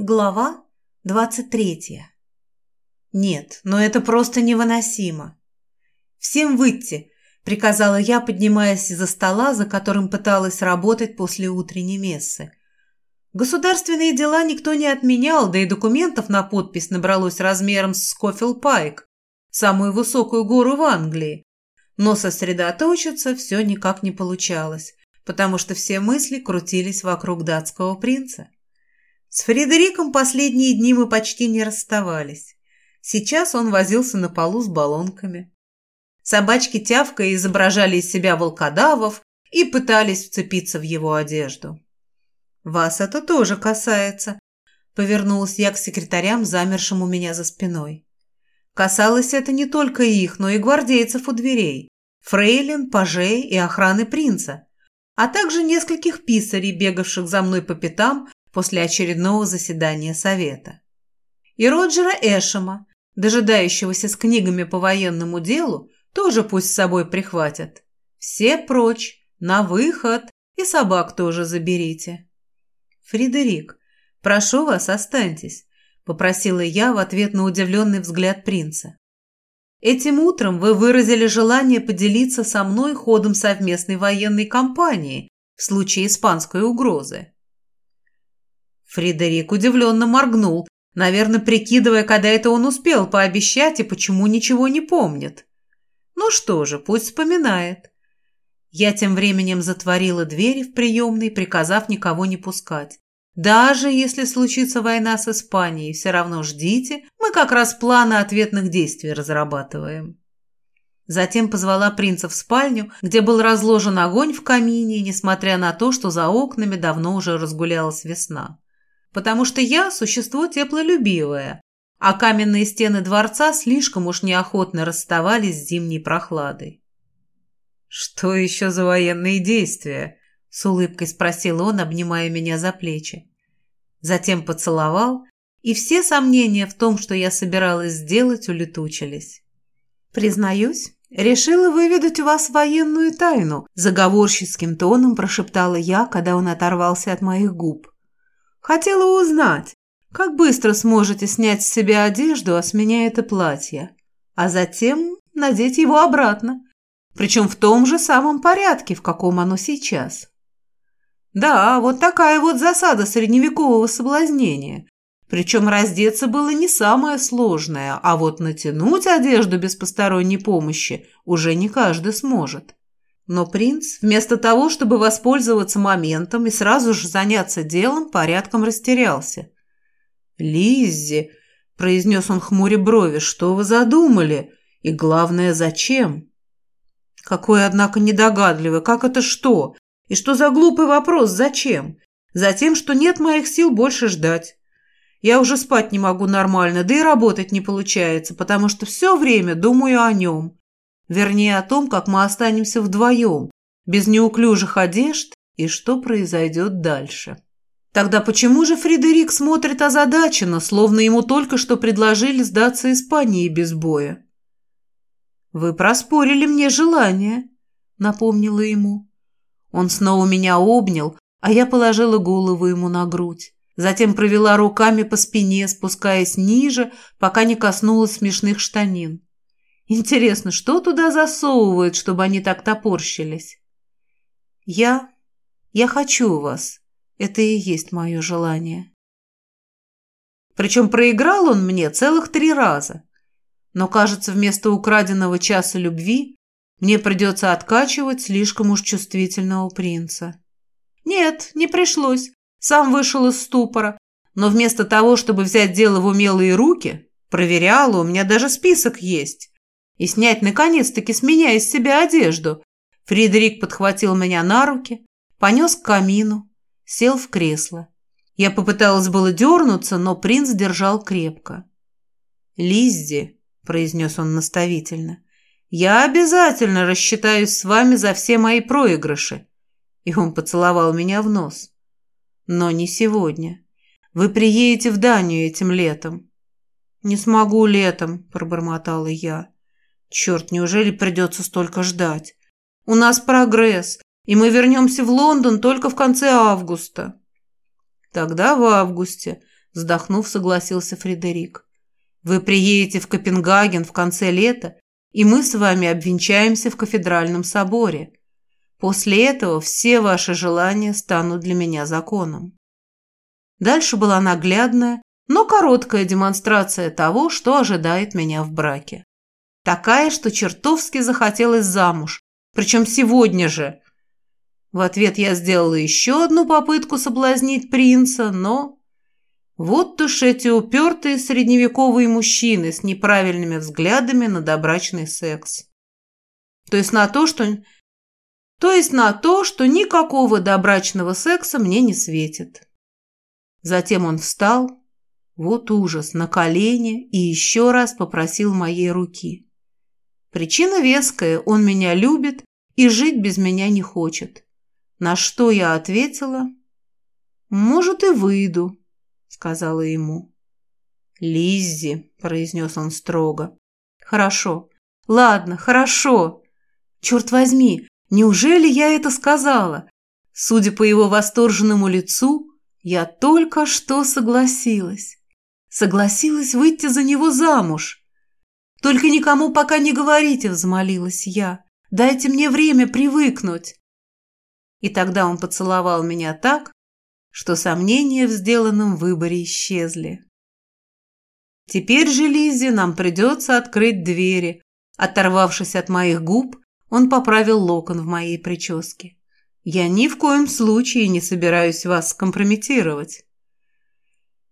Глава двадцать третья. Нет, но это просто невыносимо. «Всем выйти!» – приказала я, поднимаясь из-за стола, за которым пыталась работать после утренней мессы. Государственные дела никто не отменял, да и документов на подпись набралось размером с Скофилл Пайк, самую высокую гору в Англии. Но сосредоточиться все никак не получалось, потому что все мысли крутились вокруг датского принца. С Фредериком последние дни мы почти не расставались. Сейчас он возился на полу с баллонками. Собачки тявкая изображали из себя волкодавов и пытались вцепиться в его одежду. «Вас это тоже касается», — повернулась я к секретарям, замершим у меня за спиной. Касалось это не только их, но и гвардейцев у дверей, фрейлин, пажей и охраны принца, а также нескольких писарей, бегавших за мной по пятам после очередного заседания совета. И Роджера Эшема, дожидающегося с книгами по военному делу, тоже пусть с собой прихватят. Все прочь, на выход, и собак тоже заберите. Фредерик, прошу вас, останьтесь, попросила я в ответ на удивленный взгляд принца. Этим утром вы выразили желание поделиться со мной ходом совместной военной кампании в случае испанской угрозы. Фредерик удивленно моргнул, наверное, прикидывая, когда это он успел пообещать и почему ничего не помнит. Ну что же, пусть вспоминает. Я тем временем затворила двери в приемной, приказав никого не пускать. Даже если случится война с Испанией, все равно ждите, мы как раз планы ответных действий разрабатываем. Затем позвала принца в спальню, где был разложен огонь в камине, несмотря на то, что за окнами давно уже разгулялась весна потому что я существо теплолюбивое, а каменные стены дворца слишком уж неохотно расставались с зимней прохладой. «Что еще за военные действия?» — с улыбкой спросил он, обнимая меня за плечи. Затем поцеловал, и все сомнения в том, что я собиралась сделать, улетучились. «Признаюсь, решила выведать у вас военную тайну», — заговорческим тоном прошептала я, когда он оторвался от моих губ. Хотела узнать, как быстро сможете снять с себя одежду, а с меня это платье, а затем надеть его обратно, причем в том же самом порядке, в каком оно сейчас. Да, вот такая вот засада средневекового соблазнения. Причем раздеться было не самое сложное, а вот натянуть одежду без посторонней помощи уже не каждый сможет. Но принц, вместо того, чтобы воспользоваться моментом и сразу же заняться делом, порядком растерялся. «Лиззи», — произнес он хмуря брови, — «что вы задумали? И главное, зачем?» «Какой, однако, недогадливый. Как это что? И что за глупый вопрос? Зачем? Затем, что нет моих сил больше ждать. Я уже спать не могу нормально, да и работать не получается, потому что все время думаю о нем. Вернее, о том, как мы останемся вдвоем, без неуклюжих одежд, и что произойдет дальше. Тогда почему же Фредерик смотрит озадаченно, словно ему только что предложили сдаться Испании без боя? «Вы проспорили мне желание», — напомнила ему. Он снова меня обнял, а я положила голову ему на грудь. Затем провела руками по спине, спускаясь ниже, пока не коснулась смешных штанин. Интересно, что туда засовывают, чтобы они так топорщились? Я... я хочу вас. Это и есть мое желание. Причем проиграл он мне целых три раза. Но, кажется, вместо украденного часа любви мне придется откачивать слишком уж чувствительного принца. Нет, не пришлось. Сам вышел из ступора. Но вместо того, чтобы взять дело в умелые руки, проверяла, у меня даже список есть и снять наконец-таки с меня из себя одежду. Фредерик подхватил меня на руки, понес к камину, сел в кресло. Я попыталась было дернуться, но принц держал крепко. «Лиззи», — произнес он наставительно, — «я обязательно рассчитаюсь с вами за все мои проигрыши». И он поцеловал меня в нос. «Но не сегодня. Вы приедете в Данию этим летом». «Не смогу летом», — пробормотала я. Черт, неужели придется столько ждать? У нас прогресс, и мы вернемся в Лондон только в конце августа. Тогда в августе. вздохнув, согласился Фредерик. Вы приедете в Копенгаген в конце лета, и мы с вами обвенчаемся в кафедральном соборе. После этого все ваши желания станут для меня законом. Дальше была наглядная, но короткая демонстрация того, что ожидает меня в браке. Такая, что чертовски захотелось замуж, причем сегодня же. В ответ я сделала еще одну попытку соблазнить принца, но... Вот уж эти упертые средневековые мужчины с неправильными взглядами на добрачный секс. То есть на то, что то есть на то, что никакого добрачного секса мне не светит. Затем он встал, вот ужас, на колени и еще раз попросил моей руки. Причина веская, он меня любит и жить без меня не хочет. На что я ответила, «Может, и выйду», — сказала ему. «Лиззи», — произнес он строго. «Хорошо. Ладно, хорошо. Черт возьми, Неужели я это сказала? Судя по его восторженному лицу, я только что согласилась. Согласилась выйти за него замуж. Только никому пока не говорите, взмолилась я. Дайте мне время привыкнуть. И тогда он поцеловал меня так, что сомнения в сделанном выборе исчезли. Теперь же, Лиззи, нам придется открыть двери. Оторвавшись от моих губ, он поправил локон в моей прическе. «Я ни в коем случае не собираюсь вас компрометировать».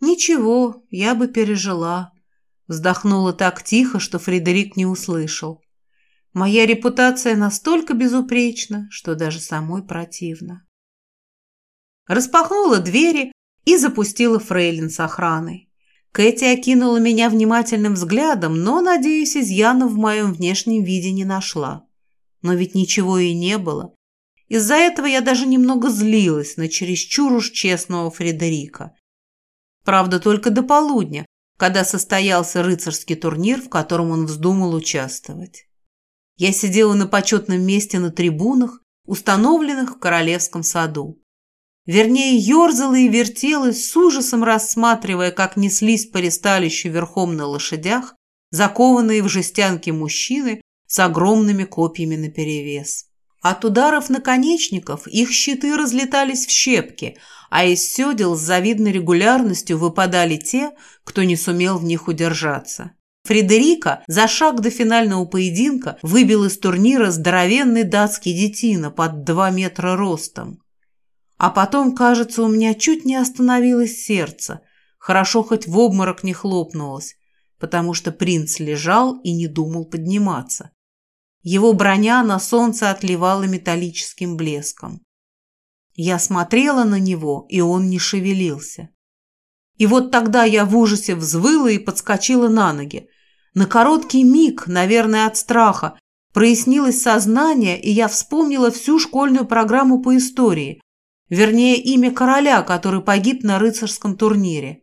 «Ничего, я бы пережила», — вздохнула так тихо, что Фредерик не услышал. «Моя репутация настолько безупречна, что даже самой противно». Распахнула двери и запустила фрейлин с охраной. Кэти окинула меня внимательным взглядом, но, надеюсь, изъяна в моем внешнем виде не нашла. Но ведь ничего и не было. Из-за этого я даже немного злилась на чересчур уж честного Фредерика. Правда, только до полудня, когда состоялся рыцарский турнир, в котором он вздумал участвовать. Я сидела на почетном месте на трибунах, установленных в Королевском саду. Вернее, ерзала и вертелась, с ужасом рассматривая, как неслись по ресталищу верхом на лошадях, закованные в жестянки мужчины с огромными копьями наперевес. От ударов наконечников их щиты разлетались в щепки, а из седел с завидной регулярностью выпадали те, кто не сумел в них удержаться. Фредерика за шаг до финального поединка выбил из турнира здоровенный датский детина под два метра ростом. А потом, кажется, у меня чуть не остановилось сердце. Хорошо хоть в обморок не хлопнулось, потому что принц лежал и не думал подниматься. Его броня на солнце отливала металлическим блеском. Я смотрела на него, и он не шевелился. И вот тогда я в ужасе взвыла и подскочила на ноги. На короткий миг, наверное, от страха, прояснилось сознание, и я вспомнила всю школьную программу по истории, вернее, имя короля, который погиб на рыцарском турнире.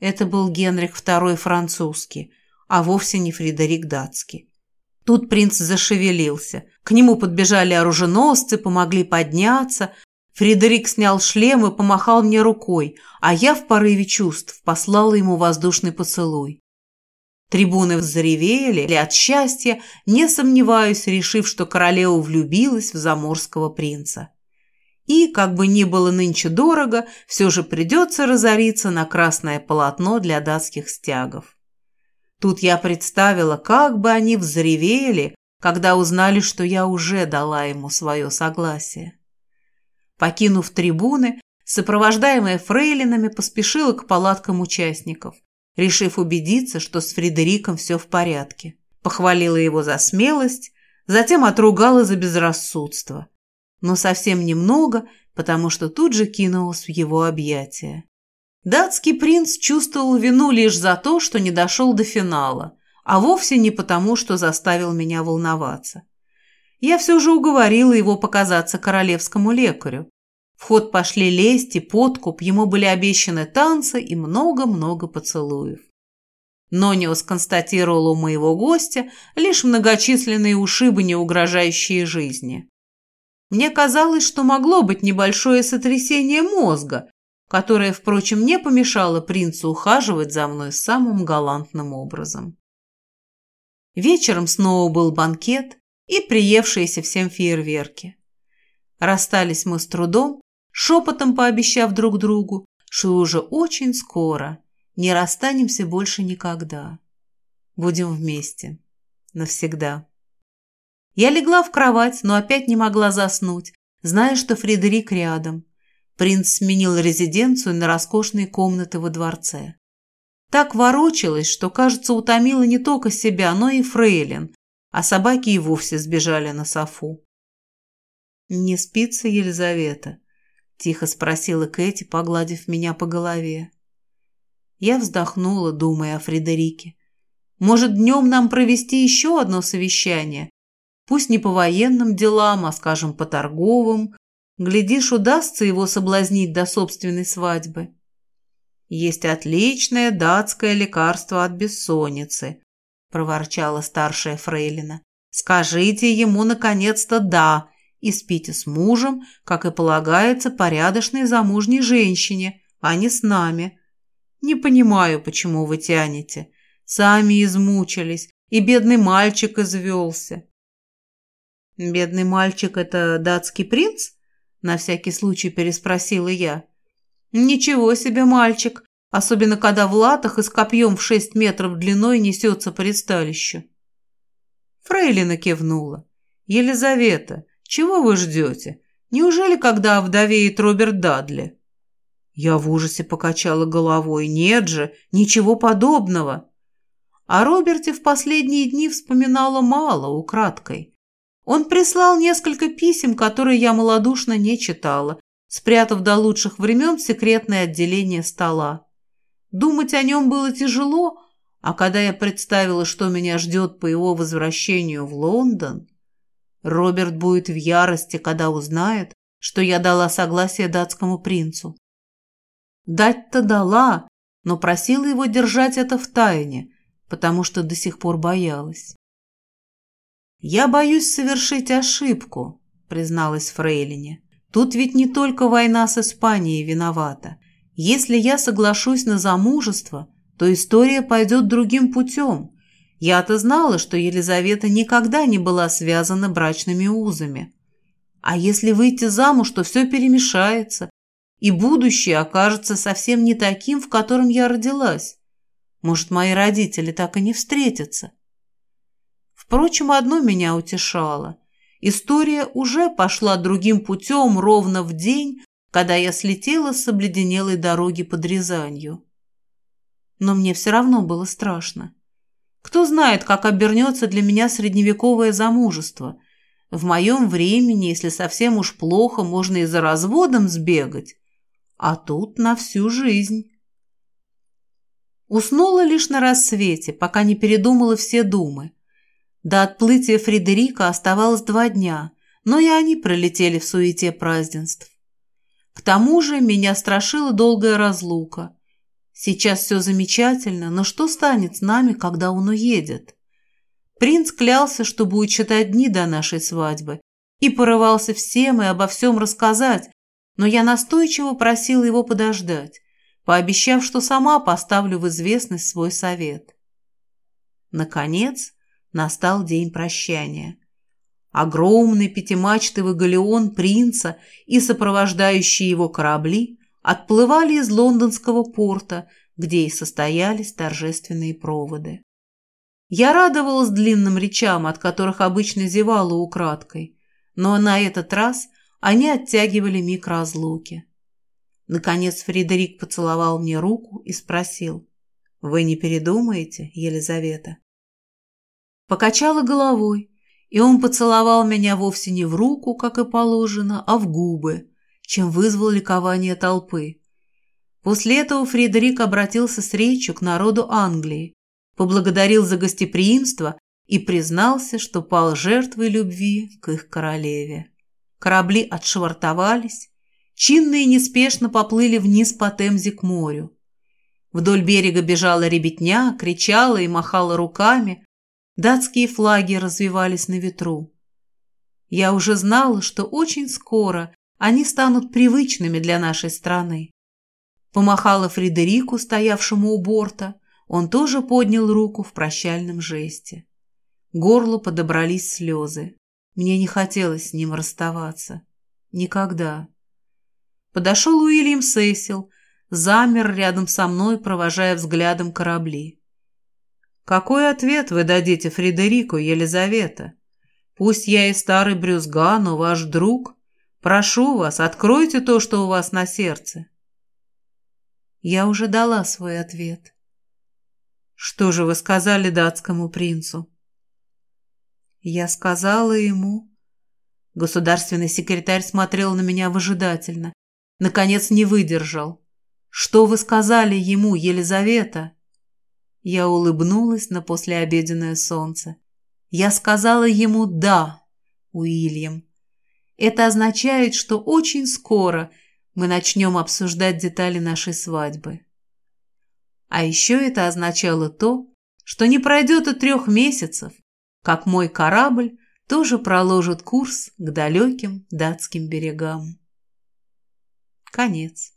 Это был Генрих II французский, а вовсе не Фредерик датский. Тут принц зашевелился. К нему подбежали оруженосцы, помогли подняться. Фредерик снял шлем и помахал мне рукой, а я в порыве чувств послала ему воздушный поцелуй. Трибуны заревели от счастья, не сомневаюсь, решив, что королева влюбилась в заморского принца. И, как бы ни было нынче дорого, все же придется разориться на красное полотно для датских стягов. Тут я представила, как бы они взревели, когда узнали, что я уже дала ему свое согласие. Покинув трибуны, сопровождаемая фрейлинами, поспешила к палаткам участников, решив убедиться, что с Фредериком все в порядке. Похвалила его за смелость, затем отругала за безрассудство. Но совсем немного, потому что тут же кинулась в его объятия. Датский принц чувствовал вину лишь за то, что не дошел до финала, а вовсе не потому, что заставил меня волноваться. Я все же уговорила его показаться королевскому лекарю. В ход пошли лесть и подкуп, ему были обещаны танцы и много-много поцелуев. Нониус констатировал у моего гостя лишь многочисленные ушибы, не угрожающие жизни. Мне казалось, что могло быть небольшое сотрясение мозга, которая, впрочем, не помешала принцу ухаживать за мной самым галантным образом. Вечером снова был банкет и приевшиеся всем фейерверки. Расстались мы с трудом, шепотом пообещав друг другу, что уже очень скоро не расстанемся больше никогда. Будем вместе. Навсегда. Я легла в кровать, но опять не могла заснуть, зная, что Фредерик рядом. Принц сменил резиденцию на роскошные комнаты во дворце. Так ворочалась, что, кажется, утомила не только себя, но и фрейлин, а собаки и вовсе сбежали на софу. «Не спится, Елизавета?» – тихо спросила Кэти, погладив меня по голове. Я вздохнула, думая о Фредерике. «Может, днем нам провести еще одно совещание? Пусть не по военным делам, а, скажем, по торговым, Глядишь, удастся его соблазнить до собственной свадьбы. Есть отличное датское лекарство от бессонницы, проворчала старшая фрейлина. Скажите ему наконец-то «да» и спите с мужем, как и полагается порядочной замужней женщине, а не с нами. Не понимаю, почему вы тянете. Сами измучились, и бедный мальчик извелся. Бедный мальчик – это датский принц? На всякий случай переспросила я. Ничего себе мальчик, особенно когда в латах и с копьем в шесть метров длиной несется по ристалищу. Фрейлина кивнула. «Елизавета, чего вы ждете? Неужели, когда овдовеет Роберт Дадли?» Я в ужасе покачала головой. «Нет же, ничего подобного!» О Роберте в последние дни вспоминала мало, украдкой. Он прислал несколько писем, которые я малодушно не читала, спрятав до лучших времен секретное отделение стола. Думать о нем было тяжело, а когда я представила, что меня ждет по его возвращению в Лондон, Роберт будет в ярости, когда узнает, что я дала согласие датскому принцу. Дать-то дала, но просила его держать это в тайне, потому что до сих пор боялась. «Я боюсь совершить ошибку», — призналась Фрейлине. «Тут ведь не только война с Испанией виновата. Если я соглашусь на замужество, то история пойдет другим путем. Я-то знала, что Елизавета никогда не была связана брачными узами. А если выйти замуж, то все перемешается, и будущее окажется совсем не таким, в котором я родилась. Может, мои родители так и не встретятся. Впрочем, одно меня утешало. История уже пошла другим путем ровно в день, когда я слетела с обледенелой дороги под Рязанью. Но мне все равно было страшно. Кто знает, как обернется для меня средневековое замужество. В моем времени, если совсем уж плохо, можно и за разводом сбегать. А тут на всю жизнь. Уснула лишь на рассвете, пока не передумала все думы. До отплытия Фредерика оставалось два дня, но и они пролетели в суете празднеств. К тому же меня страшила долгая разлука. Сейчас все замечательно, но что станет с нами, когда он уедет? Принц клялся, что будет считать дни до нашей свадьбы, и порывался всем и обо всем рассказать, но я настойчиво просила его подождать, пообещав, что сама поставлю в известность свой совет. Наконец, Настал день прощания. Огромный пятимачтовый галеон принца и сопровождающие его корабли отплывали из лондонского порта, где и состоялись торжественные проводы. Я радовалась длинным речам, от которых обычно зевала украдкой, но на этот раз они оттягивали миг разлуки. Наконец Фредерик поцеловал мне руку и спросил, «Вы не передумаете, Елизавета?» Покачала головой, и он поцеловал меня вовсе не в руку, как и положено, а в губы, чем вызвал ликование толпы. После этого Фредерик обратился с речью к народу Англии, поблагодарил за гостеприимство и признался, что пал жертвой любви к их королеве. Корабли отшвартовались, чинные неспешно поплыли вниз по Темзе к морю. Вдоль берега бежала ребятня, кричала и махала руками, Датские флаги развивались на ветру. Я уже знала, что очень скоро они станут привычными для нашей страны. Помахала Фредерику, стоявшему у борта. Он тоже поднял руку в прощальном жесте. Горлу подобрались слезы. Мне не хотелось с ним расставаться. Никогда. Подошел Уильям Сесил, замер рядом со мной, провожая взглядом корабли. «Какой ответ вы дадите Фредерику, Елизавета? Пусть я и старый брюзга, но ваш друг. Прошу вас, откройте то, что у вас на сердце». Я уже дала свой ответ. «Что же вы сказали датскому принцу?» Я сказала ему... Государственный секретарь смотрел на меня выжидательно. Наконец не выдержал. «Что вы сказали ему, Елизавета?» Я улыбнулась на послеобеденное солнце. Я сказала ему «да», Уильям. Это означает, что очень скоро мы начнем обсуждать детали нашей свадьбы. А еще это означало то, что не пройдет и трех месяцев, как мой корабль тоже проложит курс к далеким датским берегам. Конец.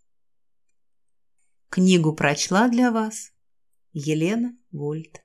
Книгу прочла для вас Елена Вольт.